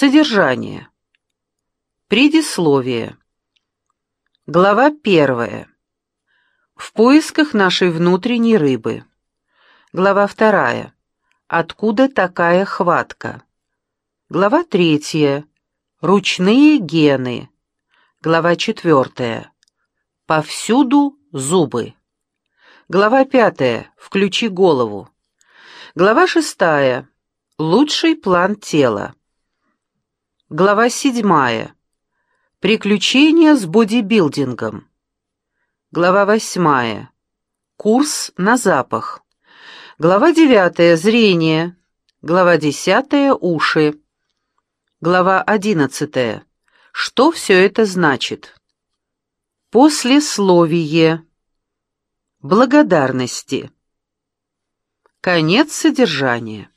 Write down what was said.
Содержание. Предисловие. Глава первая. В поисках нашей внутренней рыбы. Глава вторая. Откуда такая хватка? Глава третья. Ручные гены. Глава четвертая. Повсюду зубы. Глава пятая. Включи голову. Глава шестая. Лучший план тела. Глава седьмая. Приключения с бодибилдингом. Глава восьмая. Курс на запах. Глава девятая. Зрение. Глава десятая. Уши. Глава одиннадцатая. Что все это значит? Послесловие. Благодарности. Конец содержания.